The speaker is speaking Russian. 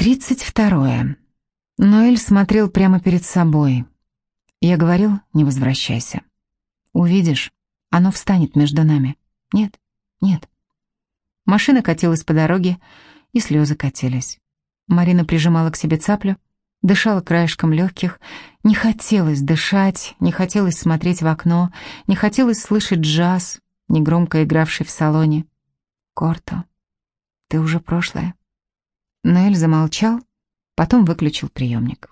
Тридцать второе. Ноэль смотрел прямо перед собой. Я говорил, не возвращайся. Увидишь, оно встанет между нами. Нет, нет. Машина катилась по дороге, и слезы катились. Марина прижимала к себе цаплю, дышала краешком легких. Не хотелось дышать, не хотелось смотреть в окно, не хотелось слышать джаз, негромко игравший в салоне. «Корто, ты уже прошлое». Ноэль замолчал, потом выключил приемник.